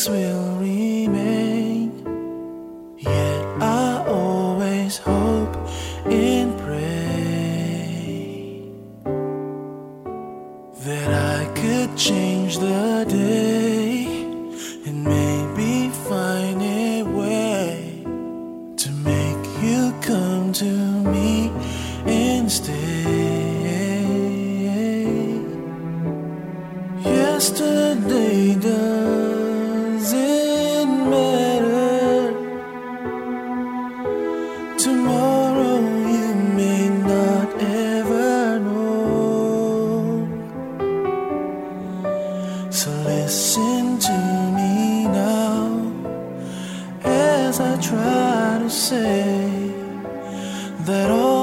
things will remain. Yet I always hope and pray that I could change the day and maybe find a way to make you come to me and stay. Yesterday Tomorrow you may not ever know. So listen to me now as I try to say that all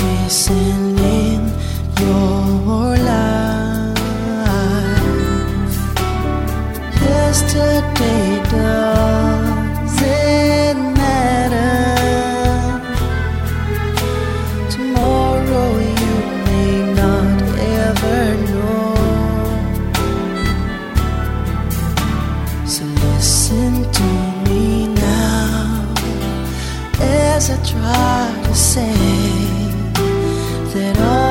in your life? Yesterday doesn't matter. Tomorrow you may not ever know. So listen to me now as I try to say it all.